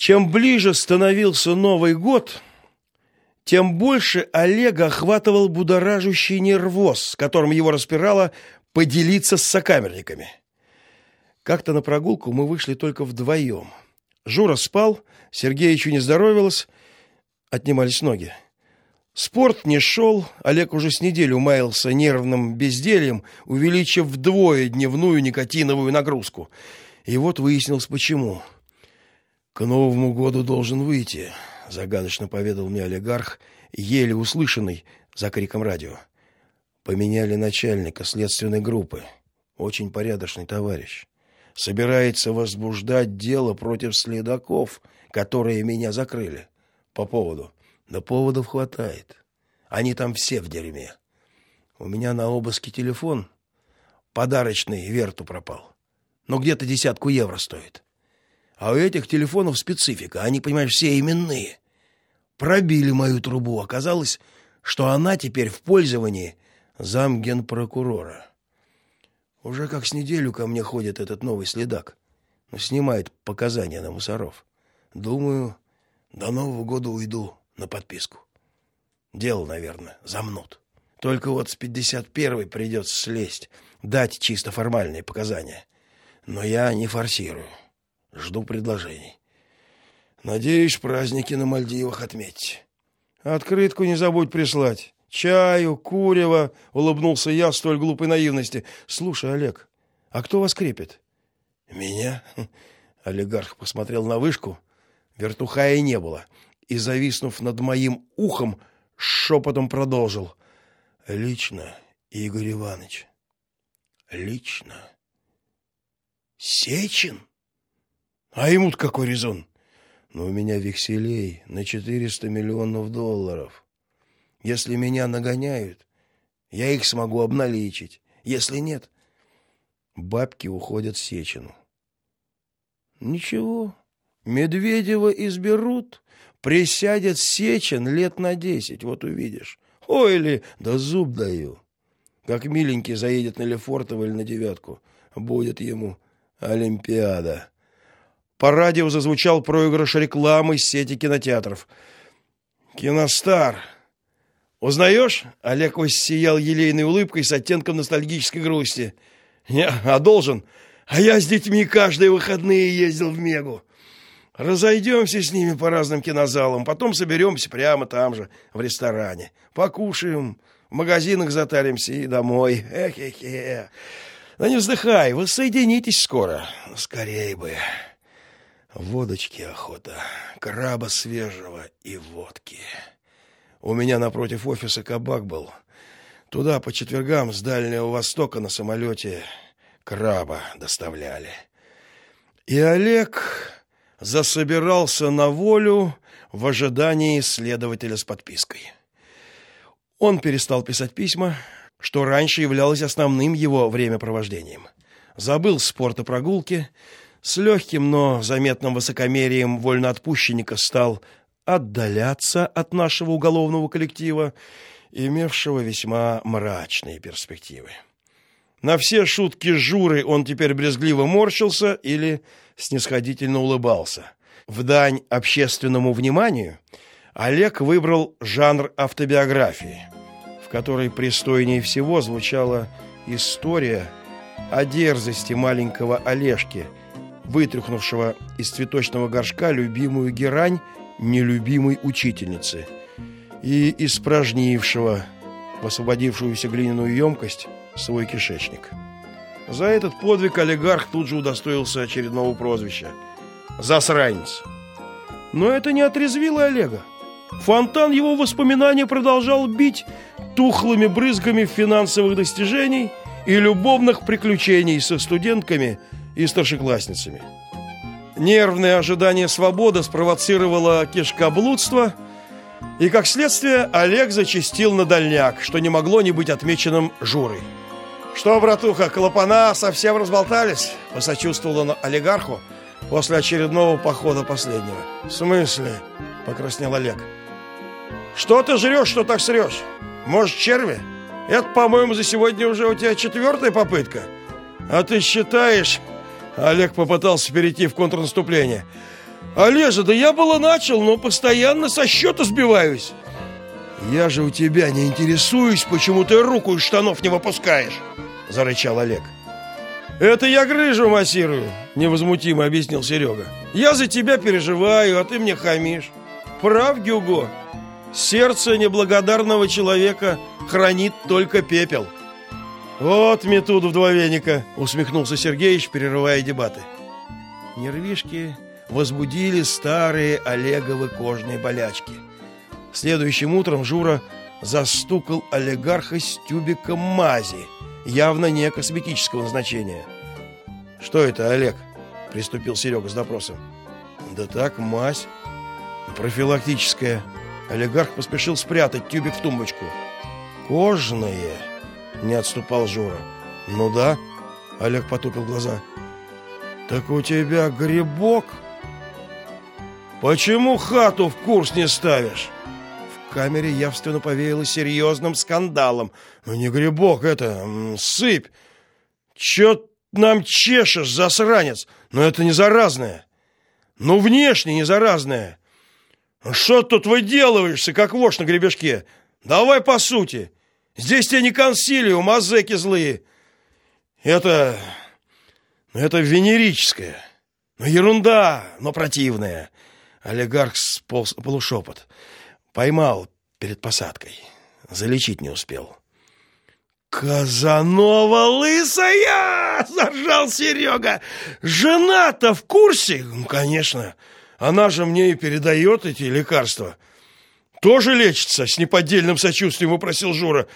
Чем ближе становился Новый год, тем больше Олега охватывал будоражащий нервоз, которым его распирало поделиться с сокамерниками. Как-то на прогулку мы вышли только вдвоем. Жура спал, Сергеичу не здоровилось, отнимались ноги. Спорт не шел, Олег уже с неделю маялся нервным бездельем, увеличив вдвое дневную никотиновую нагрузку. И вот выяснилось почему. К Новому году должен выйти, загадочно поведал мне олигарх, еле услышанный за криком радио. Поменяли начальника следственной группы. Очень порядочный товарищ. Собирается возбуждать дело против следаков, которые меня закрыли. По поводу. Да поводов хватает. Они там все в дерьме. У меня на обыске телефон подарочный Верту пропал. Но где-то десятку евро стоит. А у этих телефонов специфика, они, понимаешь, все именные. Пробили мою трубу, оказалось, что она теперь в пользовании замгенпрокурора. Уже как с неделю ко мне ходит этот новый следак. Снимает показания на мусоров. Думаю, до Нового года уйду на подписку. Дело, наверное, замнут. Только вот с 51-й придется слезть, дать чисто формальные показания. Но я не форсирую. Жду предложений. Надеюсь, праздники на Мальдивах отметить. Открытку не забудь прислать. Чаю, курева, улыбнулся я столь глупой наивности. Слушай, Олег, а кто вас крепит? Меня? Олигарх посмотрел на вышку. Вертухая и не было. И, зависнув над моим ухом, шепотом продолжил. Лично, Игорь Иванович. Лично. Сечин? А ему-то какой резон? Но у меня векселей на 400 миллионов долларов. Если меня нагоняют, я их смогу обналичить. Если нет, бабки уходят в Сечину. Ничего, Медведева изберут, присядет Сечин лет на десять, вот увидишь. Ой ли, да зуб даю. Как миленький заедет на Лефортово или на девятку, будет ему Олимпиада. По радио зазвучал проигрыш рекламы сети кинотеатров. Киностар. Узнаешь? Олег сиял елейной улыбкой с оттенком ностальгической грусти. Не, а должен. А я с детьми каждые выходные ездил в Мегу. Разойдемся с ними по разным кинозалам, потом соберемся прямо там же, в ресторане. Покушаем, в магазинах затаримся и домой. Эх-эх-эх. Да не вздыхай, вы соединитесь скоро. Скорей бы. Водочки охота, краба свежего и водки. У меня напротив офиса кабак был. Туда по четвергам с Дальнего Востока на самолете краба доставляли. И Олег засобирался на волю в ожидании следователя с подпиской. Он перестал писать письма, что раньше являлось основным его времяпровождением. Забыл спорт и прогулки, с легким, но заметным высокомерием вольноотпущенника стал отдаляться от нашего уголовного коллектива, имевшего весьма мрачные перспективы. На все шутки Журы он теперь брезгливо морщился или снисходительно улыбался. В дань общественному вниманию Олег выбрал жанр автобиографии, в которой пристойнее всего звучала история о дерзости маленького Олежки – вытряхнувшего из цветочного горшка любимую герань нелюбимой учительницы и испражнившего в освободившуюся глиняную емкость свой кишечник. За этот подвиг олигарх тут же удостоился очередного прозвища «Засранец». Но это не отрезвило Олега. Фонтан его воспоминаний продолжал бить тухлыми брызгами финансовых достижений и любовных приключений со студентками – и старшеклассницами. Нервное ожидание свободы спровоцировало кишкоблудство, и, как следствие, Олег зачастил на дальняк, что не могло не быть отмеченным Журой. «Что, братуха, клапана совсем разболтались?» – посочувствовал он олигарху после очередного похода последнего. «В смысле?» – покраснел Олег. «Что ты жрешь, что так срешь? Может, черви? Это, по-моему, за сегодня уже у тебя четвертая попытка. А ты считаешь, Олег попытался перейти в контрнаступление. Олежа, да я было начал, но постоянно со счета сбиваюсь. Я же у тебя не интересуюсь, почему ты руку из штанов не выпускаешь, зарычал Олег. Это я грыжу массирую, невозмутимо объяснил Серега. Я за тебя переживаю, а ты мне хамишь. Прав, Гюго. Сердце неблагодарного человека хранит только пепел. Вот метуду вдвоеника, усмехнулся Сергеич, перерывая дебаты. Нервишки возбудили старые Олеговы кожные болячки. Следующим утром Жура застукал олигарха с тюбиком мази, явно не косметического назначения. «Что это, Олег?» – приступил Серега с допросом. «Да так, мазь. Профилактическая». Олигарх поспешил спрятать тюбик в тумбочку. «Кожные?» – не отступал Жура. «Ну да», – Олег потупил глаза. «Так у тебя грибок?» «Почему хату в курс не ставишь?» В камере явственно повеяло серьезным скандалом. «Ну не грибок это, сыпь! Чё нам чешешь, засранец? Но это не заразное! Ну внешне не заразное! Что тут выделываешься, как вошь на гребешке? Давай по сути! Здесь тебе не консилиум, а зэки злые! Это... это венерическое!» Ну, ерунда, но противная. Олигарх сполз полушепот. Поймал перед посадкой. Залечить не успел. «Казанова лысая!» — заржал Серега. «Жена-то в курсе?» «Ну, конечно. Она же мне и передает эти лекарства». «Тоже лечится?» — с неподдельным сочувствием упросил Жура.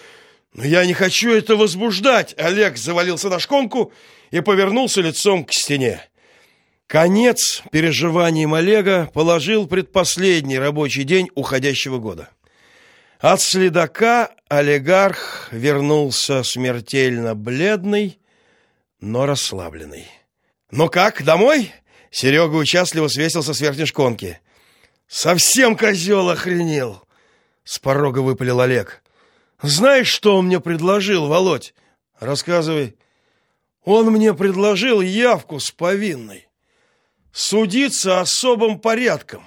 «Но я не хочу это возбуждать!» Олег завалился на шконку и повернулся лицом к стене. Конец переживаниям Олега положил предпоследний рабочий день уходящего года. От следака олигарх вернулся смертельно бледный, но расслабленный. «Ну как, домой?» Серега участливо свесился с верхней шконки. «Совсем козел охренел!» С порога выпалил Олег. «Знаешь, что он мне предложил, Володь?» «Рассказывай». «Он мне предложил явку с повинной» судиться особым порядком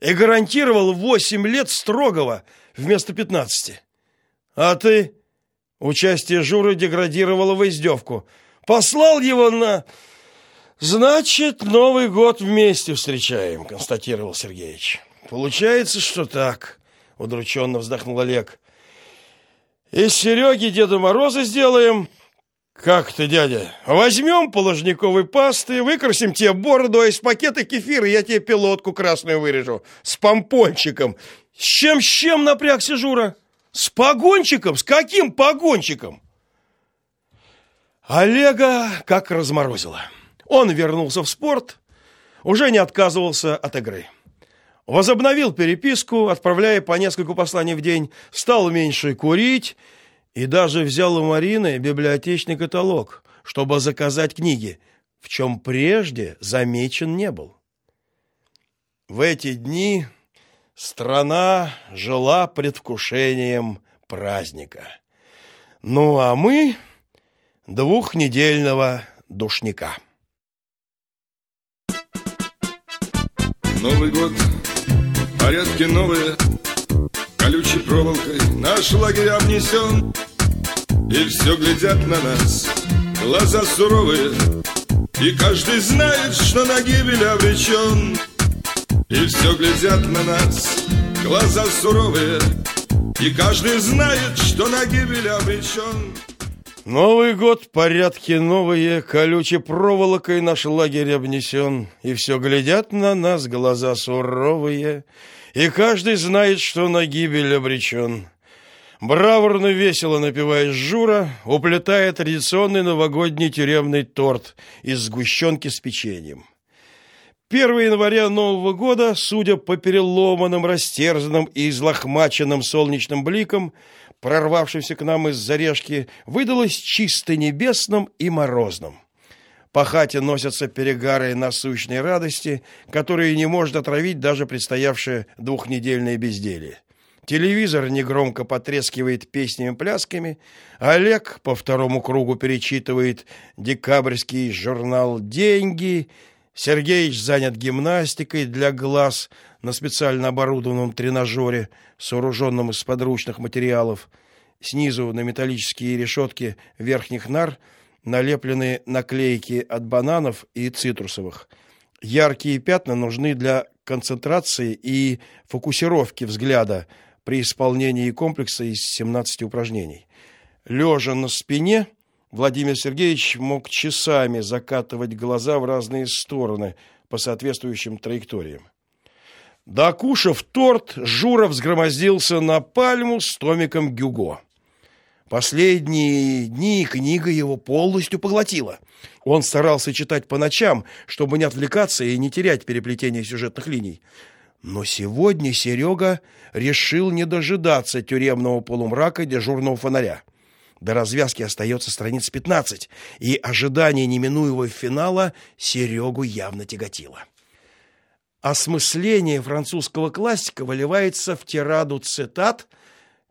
и гарантировал восемь лет строгого вместо пятнадцати. А ты? Участие Журы деградировало в издевку. Послал его на... Значит, Новый год вместе встречаем, констатировал Сергеевич. Получается, что так, удрученно вздохнул Олег. Из Сереги Деда Мороза сделаем, «Как ты, дядя? Возьмем положниковой пасты, выкрасим тебе бороду, а из пакета кефира я тебе пилотку красную вырежу. С помпончиком. С чем, с чем напрягся Жура? С погончиком? С каким погончиком?» Олега как разморозило. Он вернулся в спорт, уже не отказывался от игры. Возобновил переписку, отправляя по нескольку посланий в день, стал меньше курить и даже взял у Марины библиотечный каталог, чтобы заказать книги, в чем прежде замечен не был. В эти дни страна жила предвкушением праздника. Ну а мы двухнедельного душника. Новый год, порядки новые, колючей проволокой наш лагерь обнесен. И все глядят на нас, глаза суровые. И каждый знает, что на гибель обречен И все глядят на нас, глаза суровые. И каждый знает, что на гибель обречен Новый год, порядки новые, колючей проволокой наш лагерь обнесен, И все глядят на нас глаза суровые, И каждый знает, что на гибель обречен. Браворно весело напивая Жура, уплетая традиционный новогодний тюремный торт из сгущенки с печеньем. 1 января Нового года, судя по переломанным, растерзанным и излохмаченным солнечным бликам, прорвавшимся к нам из зарежки, выдалось чисто небесным и морозным. По хате носятся перегары насущной радости, которые не может отравить даже предстоявшее двухнедельное безделье. Телевизор негромко потрескивает песнями-плясками. Олег по второму кругу перечитывает декабрьский журнал «Деньги». Сергеич занят гимнастикой для глаз на специально оборудованном тренажере, сооруженном из подручных материалов. Снизу на металлические решетки верхних нар налеплены наклейки от бананов и цитрусовых. Яркие пятна нужны для концентрации и фокусировки взгляда при исполнении комплекса из 17 упражнений. Лежа на спине, Владимир Сергеевич мог часами закатывать глаза в разные стороны по соответствующим траекториям. Докушав торт, Журов взгромоздился на пальму с томиком Гюго. Последние дни книга его полностью поглотила. Он старался читать по ночам, чтобы не отвлекаться и не терять переплетение сюжетных линий. Но сегодня Серега решил не дожидаться тюремного полумрака дежурного фонаря. До развязки остается страниц 15, и ожидание неминуемого финала Серегу явно тяготило. Осмысление французского классика выливается в тираду цитат,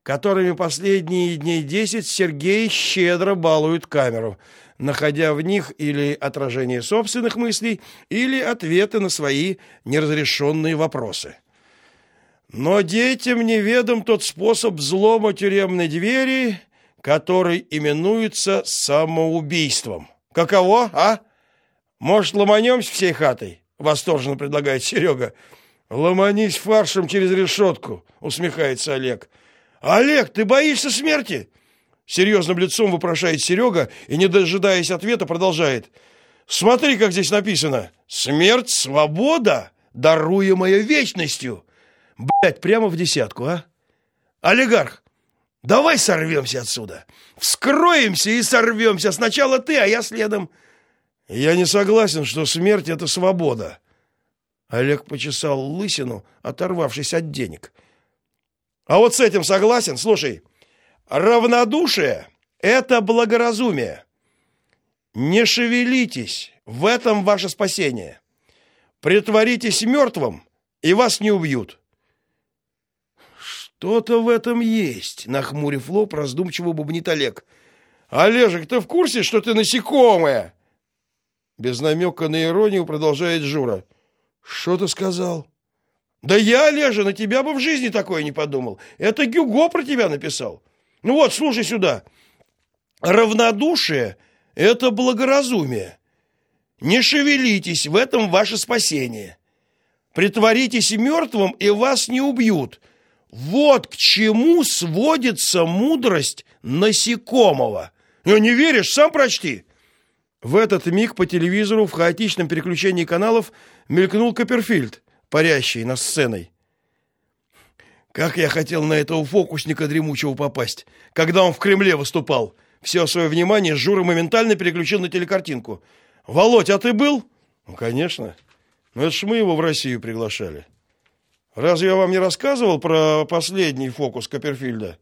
которыми последние дней десять Сергей щедро балует камеру, находя в них или отражение собственных мыслей, или ответы на свои неразрешенные вопросы. Но детям неведом тот способ взлома тюремной двери – который именуется самоубийством. Каково, а? Может, ломанемся всей хатой? Восторженно предлагает Серега. Ломанись фаршем через решетку, усмехается Олег. Олег, ты боишься смерти? Серьезным лицом вопрошает Серега и, не дожидаясь ответа, продолжает. Смотри, как здесь написано. Смерть, свобода, даруемая вечностью. Блять, прямо в десятку, а? Олигарх, Давай сорвемся отсюда. Вскроемся и сорвемся. Сначала ты, а я следом. Я не согласен, что смерть — это свобода. Олег почесал лысину, оторвавшись от денег. А вот с этим согласен. Слушай, равнодушие — это благоразумие. Не шевелитесь, в этом ваше спасение. Притворитесь мертвым, и вас не убьют. «Что-то в этом есть», — нахмурив лоб, раздумчиво бубнит Олег. «Олежек, ты в курсе, что ты насекомое?» Без намека на иронию продолжает Жура. «Что ты сказал?» «Да я, Олежа, на тебя бы в жизни такое не подумал. Это Гюго про тебя написал. Ну вот, слушай сюда. Равнодушие — это благоразумие. Не шевелитесь, в этом ваше спасение. Притворитесь мертвым, и вас не убьют». Вот к чему сводится мудрость насекомого. Ну, не веришь? Сам прочти. В этот миг по телевизору в хаотичном переключении каналов мелькнул Копперфильд, парящий над сценой. Как я хотел на этого фокусника дремучего попасть, когда он в Кремле выступал. Все свое внимание Жура моментально переключил на телекартинку. «Володь, а ты был?» «Ну, конечно. Но это ж мы его в Россию приглашали». Разве я вам не рассказывал про последний фокус Копперфильда?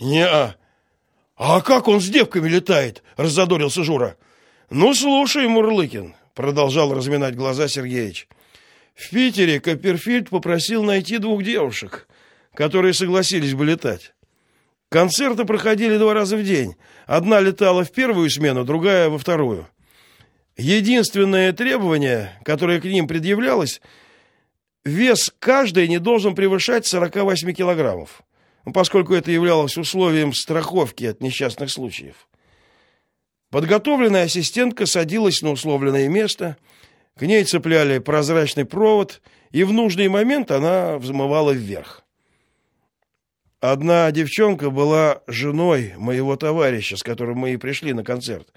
Не-а. А как он с девками летает? Раззадорился Жура. Ну, слушай, Мурлыкин, продолжал разминать глаза Сергеевич. В Питере Копперфильд попросил найти двух девушек, которые согласились бы летать. Концерты проходили два раза в день. Одна летала в первую смену, другая во вторую. Единственное требование, которое к ним предъявлялось – вес каждой не должен превышать 48 килограммов, поскольку это являлось условием страховки от несчастных случаев. Подготовленная ассистентка садилась на условленное место, к ней цепляли прозрачный провод, и в нужный момент она взмывала вверх. Одна девчонка была женой моего товарища, с которым мы и пришли на концерт.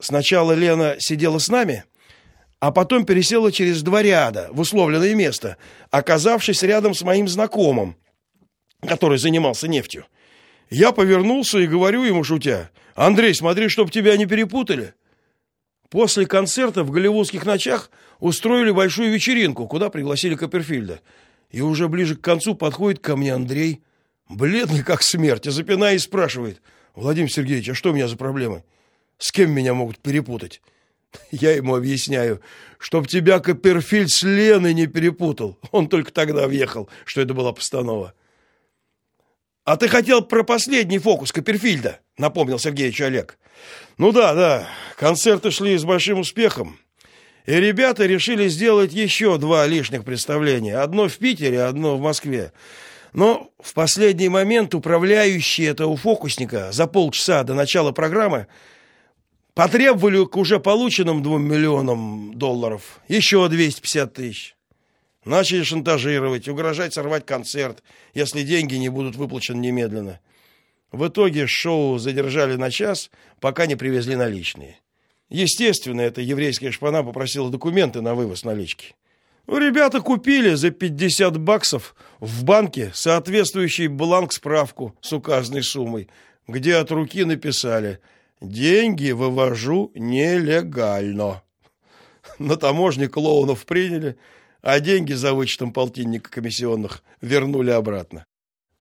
Сначала Лена сидела с нами — а потом пересела через два ряда в условленное место, оказавшись рядом с моим знакомым, который занимался нефтью. Я повернулся и говорю ему, шутя, «Андрей, смотри, чтоб тебя не перепутали». После концерта в голливудских ночах устроили большую вечеринку, куда пригласили Копперфильда. И уже ближе к концу подходит ко мне Андрей, бледный как смерть, и запинаясь спрашивает, «Владимир Сергеевич, а что у меня за проблемы? С кем меня могут перепутать?» Я ему объясняю, чтоб тебя Копперфильд с Леной не перепутал. Он только тогда въехал, что это была постанова. «А ты хотел про последний фокус Копперфильда», — напомнил Сергеевич Олег. «Ну да, да, концерты шли с большим успехом. И ребята решили сделать еще два лишних представления. Одно в Питере, одно в Москве. Но в последний момент управляющий этого фокусника за полчаса до начала программы потребовали к уже полученным двум миллионам долларов еще 250 тысяч. Начали шантажировать, угрожать сорвать концерт, если деньги не будут выплачены немедленно. В итоге шоу задержали на час, пока не привезли наличные. Естественно, эта еврейская шпана попросила документы на вывоз налички. Ну, ребята купили за 50 баксов в банке соответствующий бланк-справку с указанной суммой, где от руки написали «Деньги вывожу нелегально». На таможне клоунов приняли, а деньги за вычетом полтинника комиссионных вернули обратно.